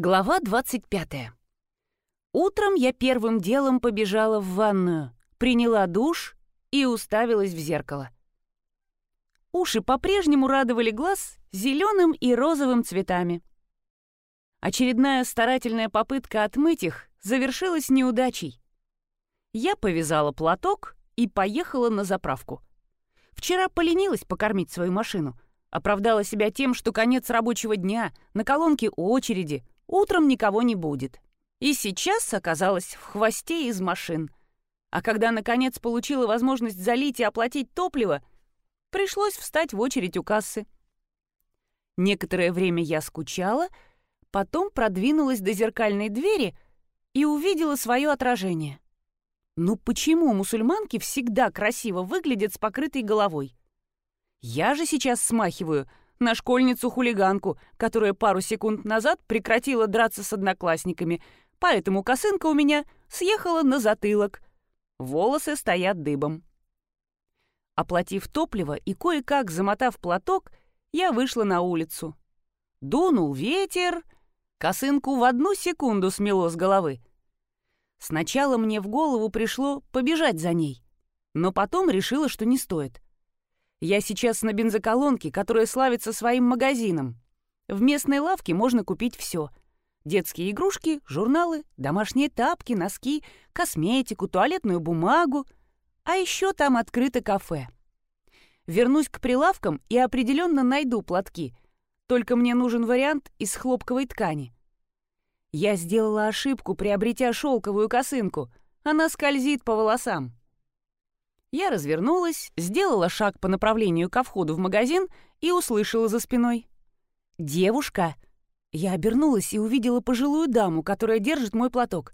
Глава 25. Утром я первым делом побежала в ванную, приняла душ и уставилась в зеркало. Уши по-прежнему радовали глаз зеленым и розовым цветами. Очередная старательная попытка отмыть их завершилась неудачей. Я повязала платок и поехала на заправку. Вчера поленилась покормить свою машину. Оправдала себя тем, что конец рабочего дня, на колонке очереди — Утром никого не будет. И сейчас оказалась в хвосте из машин. А когда, наконец, получила возможность залить и оплатить топливо, пришлось встать в очередь у кассы. Некоторое время я скучала, потом продвинулась до зеркальной двери и увидела свое отражение. Ну почему мусульманки всегда красиво выглядят с покрытой головой? Я же сейчас смахиваю на школьницу-хулиганку, которая пару секунд назад прекратила драться с одноклассниками, поэтому косынка у меня съехала на затылок. Волосы стоят дыбом. Оплатив топливо и кое-как замотав платок, я вышла на улицу. Дунул ветер, косынку в одну секунду смело с головы. Сначала мне в голову пришло побежать за ней, но потом решила, что не стоит — я сейчас на бензоколонке, которая славится своим магазином. В местной лавке можно купить все. Детские игрушки, журналы, домашние тапки, носки, косметику, туалетную бумагу. А еще там открыто кафе. Вернусь к прилавкам и определенно найду платки. Только мне нужен вариант из хлопковой ткани. Я сделала ошибку, приобретя шелковую косынку. Она скользит по волосам. Я развернулась, сделала шаг по направлению ко входу в магазин и услышала за спиной. «Девушка!» Я обернулась и увидела пожилую даму, которая держит мой платок.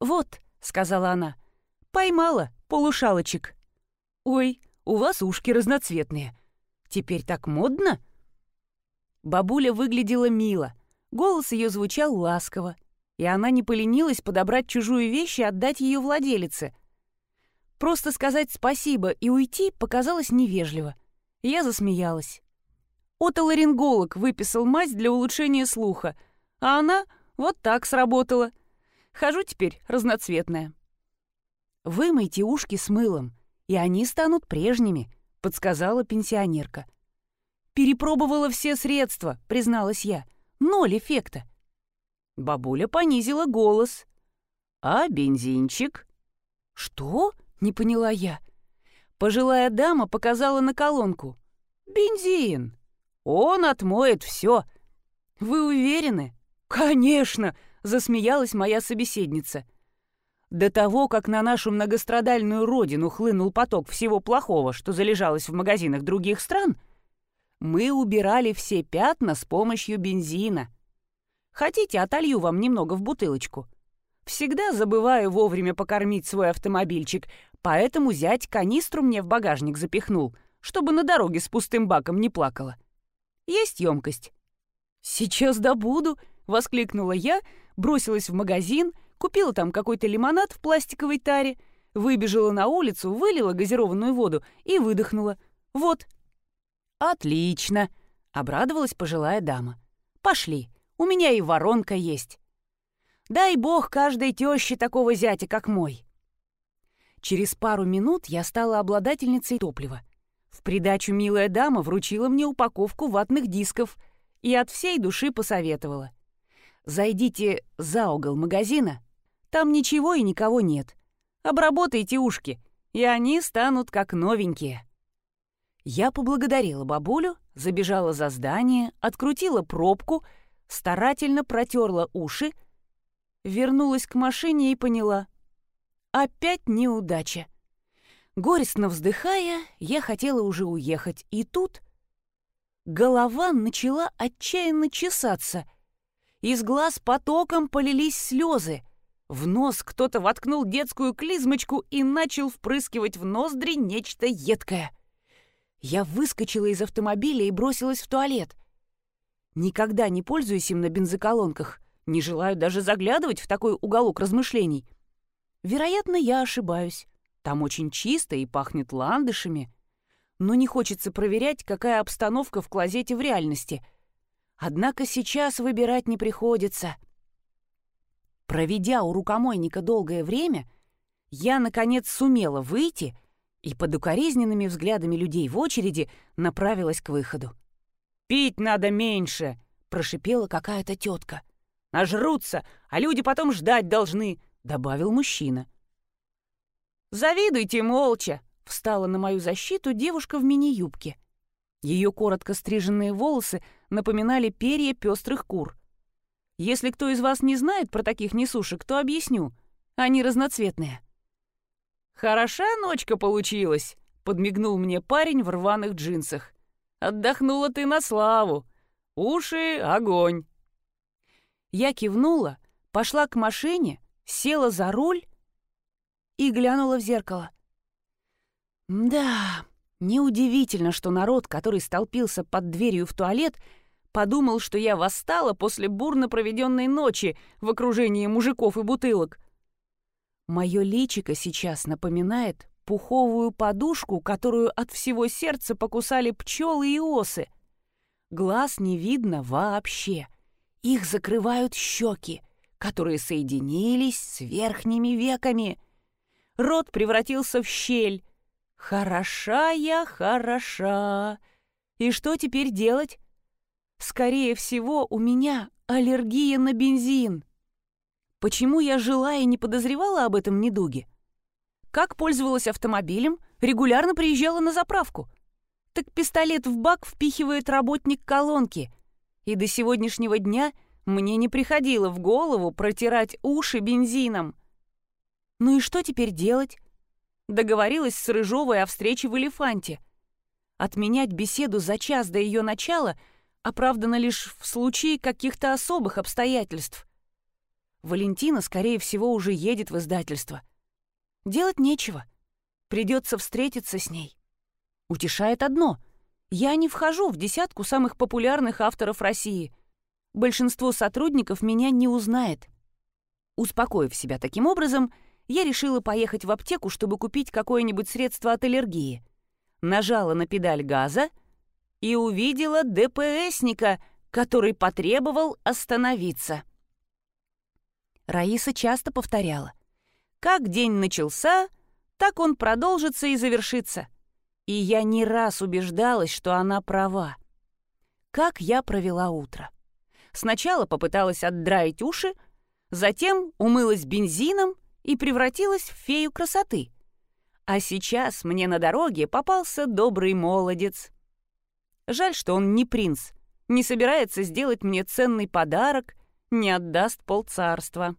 «Вот», — сказала она, — «поймала полушалочек». «Ой, у вас ушки разноцветные. Теперь так модно?» Бабуля выглядела мило, голос ее звучал ласково, и она не поленилась подобрать чужую вещь и отдать ее владелице — Просто сказать спасибо и уйти показалось невежливо. Я засмеялась. Отоларинголог выписал мазь для улучшения слуха, а она вот так сработала. Хожу теперь разноцветная. «Вымойте ушки с мылом, и они станут прежними», — подсказала пенсионерка. «Перепробовала все средства», — призналась я. «Ноль эффекта». Бабуля понизила голос. «А бензинчик?» «Что?» Не поняла я. Пожилая дама показала на колонку. «Бензин! Он отмоет все!» «Вы уверены?» «Конечно!» — засмеялась моя собеседница. До того, как на нашу многострадальную родину хлынул поток всего плохого, что залежалось в магазинах других стран, мы убирали все пятна с помощью бензина. Хотите, отолью вам немного в бутылочку? Всегда забываю вовремя покормить свой автомобильчик, Поэтому зять канистру мне в багажник запихнул, чтобы на дороге с пустым баком не плакала. Есть емкость. «Сейчас добуду!» — воскликнула я, бросилась в магазин, купила там какой-то лимонад в пластиковой таре, выбежала на улицу, вылила газированную воду и выдохнула. «Вот». «Отлично!» — обрадовалась пожилая дама. «Пошли, у меня и воронка есть. Дай бог каждой тёще такого зятя, как мой». Через пару минут я стала обладательницей топлива. В придачу милая дама вручила мне упаковку ватных дисков и от всей души посоветовала. «Зайдите за угол магазина, там ничего и никого нет. Обработайте ушки, и они станут как новенькие». Я поблагодарила бабулю, забежала за здание, открутила пробку, старательно протерла уши, вернулась к машине и поняла. Опять неудача. Горестно вздыхая, я хотела уже уехать, и тут голова начала отчаянно чесаться. Из глаз потоком полились слезы. В нос кто-то воткнул детскую клизмочку и начал впрыскивать в ноздри нечто едкое. Я выскочила из автомобиля и бросилась в туалет. Никогда не пользуюсь им на бензоколонках, не желаю даже заглядывать в такой уголок размышлений. Вероятно, я ошибаюсь. Там очень чисто и пахнет ландышами. Но не хочется проверять, какая обстановка в клозете в реальности. Однако сейчас выбирать не приходится. Проведя у рукомойника долгое время, я, наконец, сумела выйти и под укоризненными взглядами людей в очереди направилась к выходу. «Пить надо меньше!» — прошипела какая-то тетка. «Нажрутся, а люди потом ждать должны!» — добавил мужчина. «Завидуйте молча!» — встала на мою защиту девушка в мини-юбке. Ее коротко стриженные волосы напоминали перья пестрых кур. Если кто из вас не знает про таких несушек, то объясню. Они разноцветные. «Хороша ночка получилась», — подмигнул мне парень в рваных джинсах. «Отдохнула ты на славу. Уши — огонь». Я кивнула, пошла к машине, села за руль и глянула в зеркало. Да, неудивительно, что народ, который столпился под дверью в туалет, подумал, что я восстала после бурно проведенной ночи в окружении мужиков и бутылок. Мое личико сейчас напоминает пуховую подушку, которую от всего сердца покусали пчелы и осы. Глаз не видно вообще. Их закрывают щеки, которые соединились с верхними веками. Рот превратился в щель. Хороша я, хороша. И что теперь делать? Скорее всего, у меня аллергия на бензин. Почему я жила и не подозревала об этом недуге? Как пользовалась автомобилем, регулярно приезжала на заправку. Так пистолет в бак впихивает работник колонки. И до сегодняшнего дня мне не приходило в голову протирать уши бензином. Ну и что теперь делать? Договорилась с Рыжовой о встрече в «Элефанте». Отменять беседу за час до ее начала оправдано лишь в случае каких-то особых обстоятельств. Валентина, скорее всего, уже едет в издательство. Делать нечего. Придется встретиться с ней. Утешает одно. Я не вхожу в десятку самых популярных авторов России. Большинство сотрудников меня не узнает. Успокоив себя таким образом, я решила поехать в аптеку, чтобы купить какое-нибудь средство от аллергии. Нажала на педаль газа и увидела ДПСника, который потребовал остановиться. Раиса часто повторяла. Как день начался, так он продолжится и завершится. И я не раз убеждалась, что она права. Как я провела утро? Сначала попыталась отдраить уши, затем умылась бензином и превратилась в фею красоты. А сейчас мне на дороге попался добрый молодец. Жаль, что он не принц, не собирается сделать мне ценный подарок не отдаст полцарства.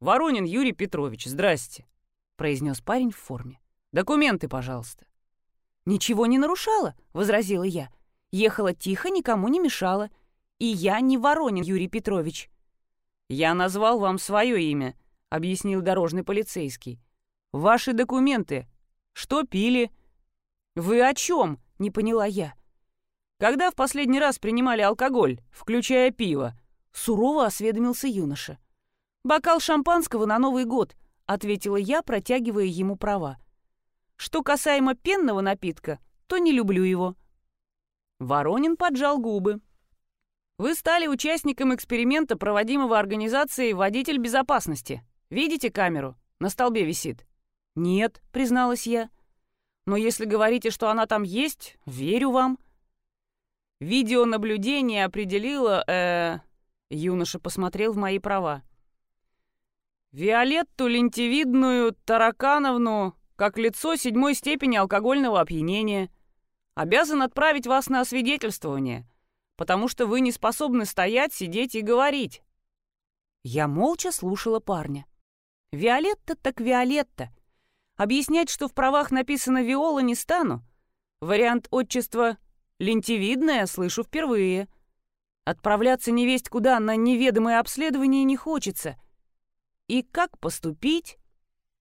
«Воронин Юрий Петрович, здрасте», — произнес парень в форме. «Документы, пожалуйста». «Ничего не нарушала», — возразила я. «Ехала тихо, никому не мешала. И я не Воронин Юрий Петрович». «Я назвал вам свое имя», — объяснил дорожный полицейский. «Ваши документы. Что пили?» «Вы о чем?» — не поняла я. «Когда в последний раз принимали алкоголь, включая пиво?» Сурово осведомился юноша. «Бокал шампанского на Новый год», — ответила я, протягивая ему права. «Что касаемо пенного напитка, то не люблю его». Воронин поджал губы. «Вы стали участником эксперимента, проводимого организацией «Водитель безопасности». Видите камеру? На столбе висит». «Нет», — призналась я. «Но если говорите, что она там есть, верю вам». Видеонаблюдение определило, э, Юноша посмотрел в мои права. «Виолетту лентевидную Таракановну как лицо седьмой степени алкогольного опьянения. Обязан отправить вас на освидетельствование, потому что вы не способны стоять, сидеть и говорить». Я молча слушала парня. «Виолетта так Виолетта. Объяснять, что в правах написано «Виола» не стану. Вариант отчества «лентевидная» слышу впервые». Отправляться невесть куда на неведомое обследование не хочется. И как поступить?